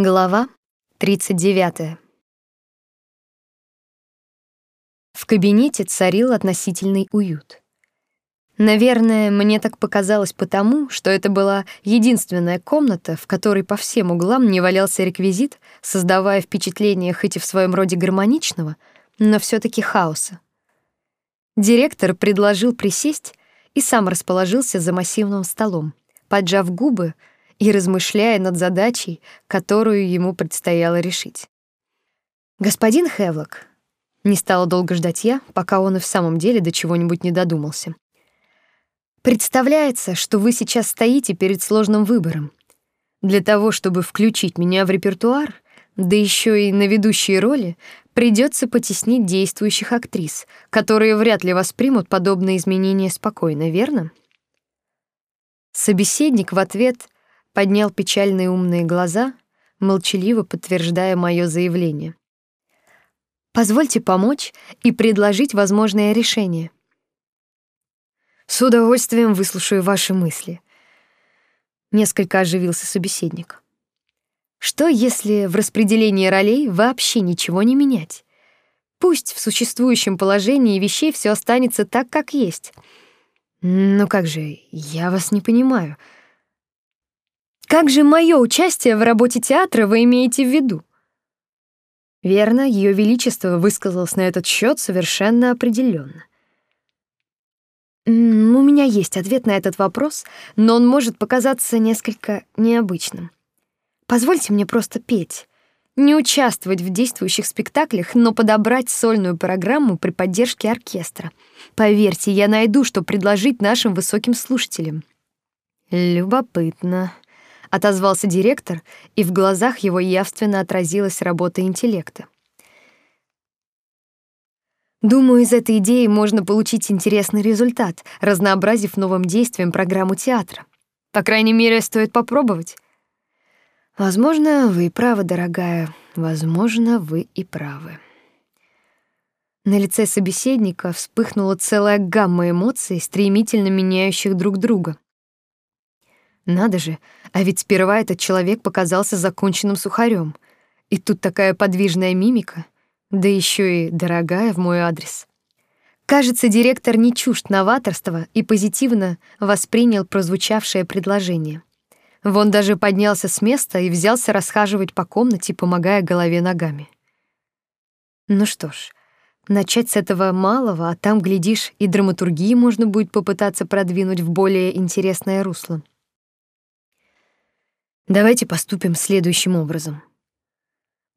Глава 39. В кабинете царил относительный уют. Наверное, мне так показалось потому, что это была единственная комната, в которой по всем углам не валялся реквизит, создавая впечатление хоть и в своем роде гармоничного, но все таки хаоса. Директор предложил присесть и сам расположился за массивным столом, поджав губы и размышляя над задачей, которую ему предстояло решить. Господин Хевлок, не стала долго ждать я, пока он и в самом деле до чего-нибудь не додумался. Представляется, что вы сейчас стоите перед сложным выбором. Для того, чтобы включить меня в репертуар, да еще и на ведущие роли, придется потеснить действующих актрис, которые вряд ли воспримут подобные изменения спокойно, верно? Собеседник в ответ поднял печальные умные глаза, молчаливо подтверждая мое заявление. Позвольте помочь и предложить возможное решение. С удовольствием выслушаю ваши мысли. Несколько оживился собеседник. Что, если в распределении ролей вообще ничего не менять? Пусть в существующем положении вещей все останется так, как есть. Ну как же, я вас не понимаю. Как же мое участие в работе театра вы имеете в виду? Верно, Ее Величество высказалось на этот счет совершенно определенно. У меня есть ответ на этот вопрос, но он может показаться несколько необычным. Позвольте мне просто петь, не участвовать в действующих спектаклях, но подобрать сольную программу при поддержке оркестра. Поверьте, я найду, что предложить нашим высоким слушателям. Любопытно отозвался директор, и в глазах его явственно отразилась работа интеллекта. Думаю, из этой идеи можно получить интересный результат, разнообразив новым действием программу театра. По крайней мере, стоит попробовать. Возможно, вы и правы, дорогая. Возможно, вы и правы. На лице собеседника вспыхнула целая гамма эмоций, стремительно меняющих друг друга. Надо же, а ведь сперва этот человек показался законченным сухарем. И тут такая подвижная мимика, да еще и дорогая в мой адрес. Кажется, директор не чужд новаторства и позитивно воспринял прозвучавшее предложение. Вон даже поднялся с места и взялся расхаживать по комнате, помогая голове ногами. Ну что ж, начать с этого малого, а там, глядишь, и драматургии можно будет попытаться продвинуть в более интересное русло. Давайте поступим следующим образом.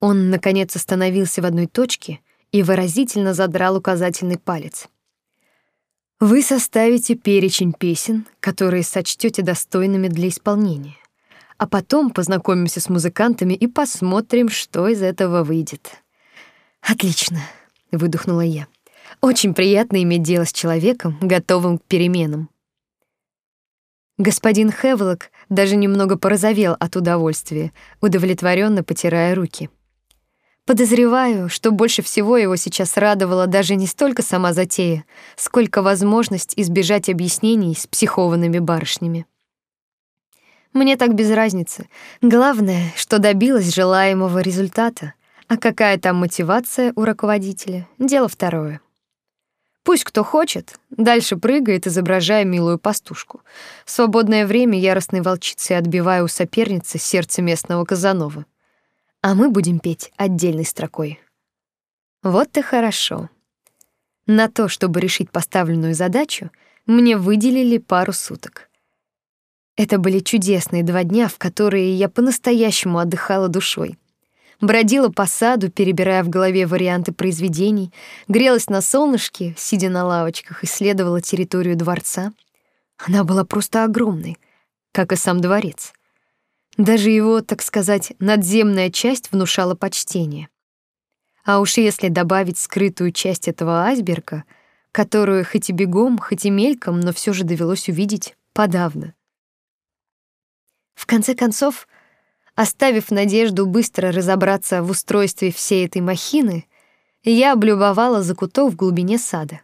Он наконец остановился в одной точке и выразительно задрал указательный палец. Вы составите перечень песен, которые сочтете достойными для исполнения. А потом познакомимся с музыкантами и посмотрим, что из этого выйдет. Отлично, выдохнула я. Очень приятно иметь дело с человеком, готовым к переменам. Господин Хевлок даже немного порозовел от удовольствия, удовлетворенно потирая руки. Подозреваю, что больше всего его сейчас радовала даже не столько сама затея, сколько возможность избежать объяснений с психованными барышнями. Мне так без разницы. Главное, что добилась желаемого результата, а какая там мотивация у руководителя — дело второе. Пусть кто хочет, дальше прыгает, изображая милую пастушку. В свободное время яростной волчицей отбивая у соперницы сердце местного Казанова. А мы будем петь отдельной строкой. Вот и хорошо. На то, чтобы решить поставленную задачу, мне выделили пару суток. Это были чудесные два дня, в которые я по-настоящему отдыхала душой бродила по саду, перебирая в голове варианты произведений, грелась на солнышке, сидя на лавочках, исследовала территорию дворца. Она была просто огромной, как и сам дворец. Даже его, так сказать, надземная часть внушала почтение. А уж если добавить скрытую часть этого айсберга, которую хоть и бегом, хоть и мельком, но все же довелось увидеть подавно. В конце концов, Оставив надежду быстро разобраться в устройстве всей этой махины, я облюбовала закуток в глубине сада.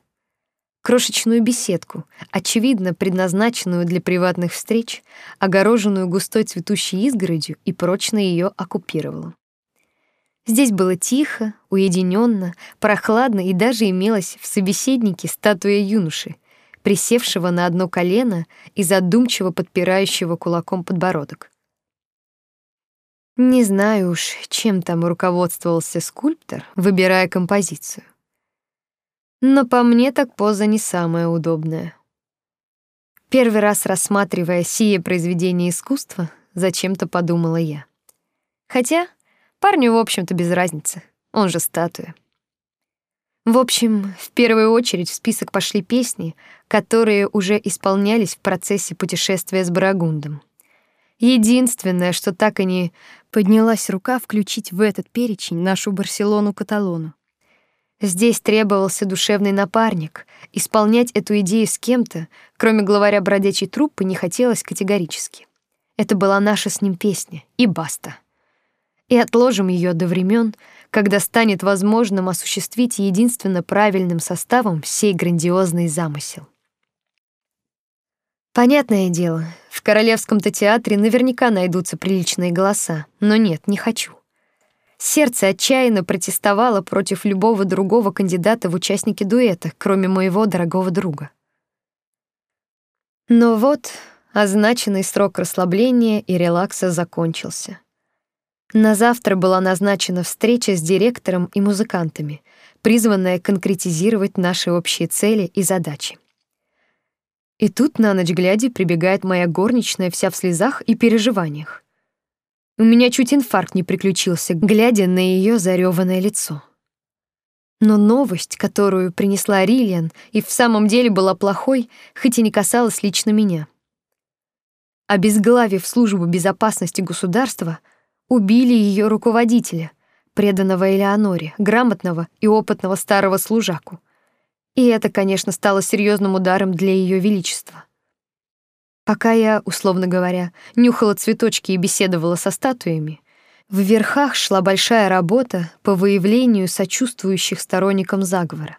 крошечную беседку, очевидно предназначенную для приватных встреч, огороженную густой цветущей изгородью и прочно ее оккупировала. Здесь было тихо, уединенно, прохладно и даже имелась в собеседнике статуя юноши, присевшего на одно колено и задумчиво подпирающего кулаком подбородок. Не знаю уж, чем там руководствовался скульптор, выбирая композицию. Но по мне так поза не самая удобная. Первый раз рассматривая сие произведение искусства, зачем-то подумала я. Хотя парню, в общем-то, без разницы. Он же статуя. В общем, в первую очередь в список пошли песни, которые уже исполнялись в процессе путешествия с Барагундом. Единственное, что так и не поднялась рука включить в этот перечень нашу Барселону-Каталону. Здесь требовался душевный напарник. Исполнять эту идею с кем-то, кроме главаря бродячей труппы, не хотелось категорически. Это была наша с ним песня, и баста. И отложим ее до времен, когда станет возможным осуществить единственно правильным составом сей грандиозный замысел. Понятное дело, в Королевском-то театре наверняка найдутся приличные голоса, но нет, не хочу. Сердце отчаянно протестовало против любого другого кандидата в участники дуэта, кроме моего дорогого друга. Но вот означенный срок расслабления и релакса закончился. На завтра была назначена встреча с директором и музыкантами, призванная конкретизировать наши общие цели и задачи. И тут на ночь глядя прибегает моя горничная вся в слезах и переживаниях. У меня чуть инфаркт не приключился, глядя на ее зареванное лицо. Но новость, которую принесла Риллиан, и в самом деле была плохой, хоть и не касалась лично меня. Обезглавив службу безопасности государства, убили ее руководителя, преданного Элеоноре, грамотного и опытного старого служаку. И это, конечно, стало серьезным ударом для ее величества. Пока я, условно говоря, нюхала цветочки и беседовала со статуями, в верхах шла большая работа по выявлению сочувствующих сторонникам заговора.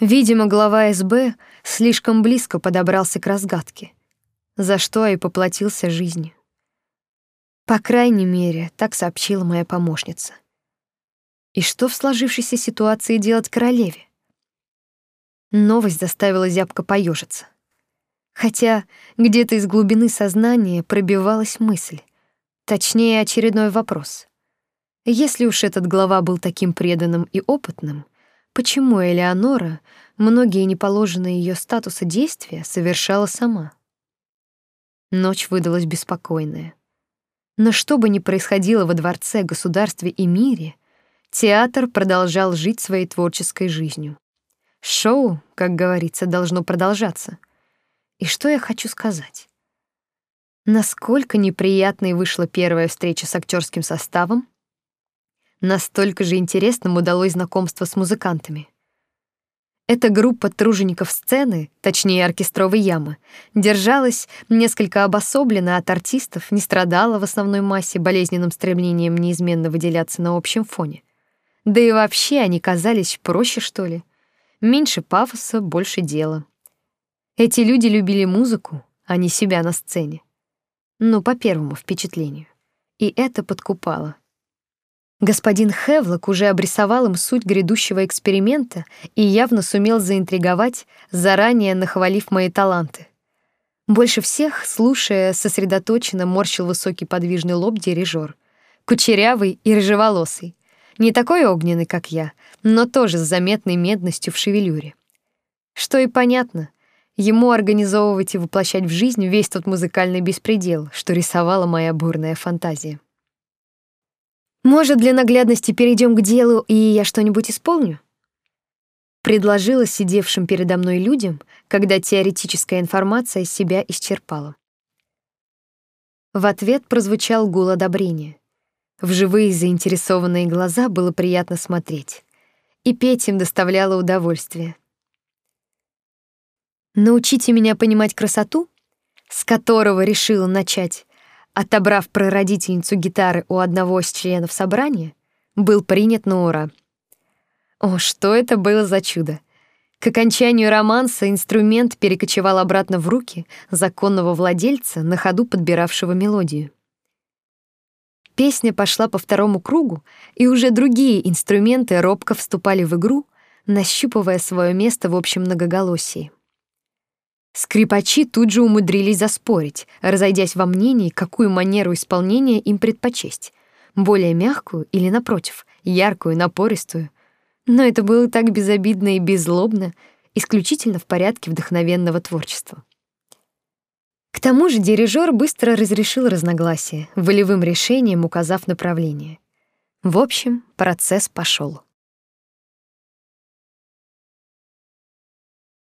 Видимо, глава СБ слишком близко подобрался к разгадке, за что и поплатился жизнью. По крайней мере, так сообщила моя помощница. И что в сложившейся ситуации делать королеве? Новость заставила зябко поежиться. Хотя где-то из глубины сознания пробивалась мысль, точнее очередной вопрос. Если уж этот глава был таким преданным и опытным, почему Элеонора многие неположенные ее статуса действия совершала сама? Ночь выдалась беспокойная. Но что бы ни происходило во дворце, государстве и мире, театр продолжал жить своей творческой жизнью. Шоу, как говорится, должно продолжаться — и что я хочу сказать? Насколько неприятной вышла первая встреча с актерским составом, настолько же интересным удалось знакомство с музыкантами. Эта группа тружеников сцены, точнее оркестровой ямы, держалась несколько обособленно от артистов, не страдала в основной массе болезненным стремлением неизменно выделяться на общем фоне. Да и вообще они казались проще, что ли. Меньше пафоса, больше дела. Эти люди любили музыку, а не себя на сцене. Ну, по первому впечатлению. И это подкупало. Господин Хевлок уже обрисовал им суть грядущего эксперимента и явно сумел заинтриговать, заранее нахвалив мои таланты. Больше всех, слушая, сосредоточенно морщил высокий подвижный лоб дирижер, кучерявый и рыжеволосый, не такой огненный, как я, но тоже с заметной медностью в шевелюре. Что и понятно — ему организовывать и воплощать в жизнь весь тот музыкальный беспредел, что рисовала моя бурная фантазия. Может, для наглядности перейдем к делу, и я что-нибудь исполню? Предложила сидевшим передо мной людям, когда теоретическая информация себя исчерпала. В ответ прозвучал гул одобрения. В живые заинтересованные глаза было приятно смотреть. И петь им доставляло удовольствие. Научите меня понимать красоту, с которого решила начать, отобрав прародительницу гитары у одного из членов собрания, был принят на ура. О, что это было за чудо! К окончанию романса инструмент перекочевал обратно в руки законного владельца, на ходу подбиравшего мелодию. Песня пошла по второму кругу, и уже другие инструменты робко вступали в игру, нащупывая свое место в общем многоголосии. Скрипачи тут же умудрились заспорить, разойдясь во мнении, какую манеру исполнения им предпочесть — более мягкую или, напротив, яркую, напористую. Но это было так безобидно и беззлобно, исключительно в порядке вдохновенного творчества. К тому же дирижер быстро разрешил разногласия, волевым решением указав направление. В общем, процесс пошел.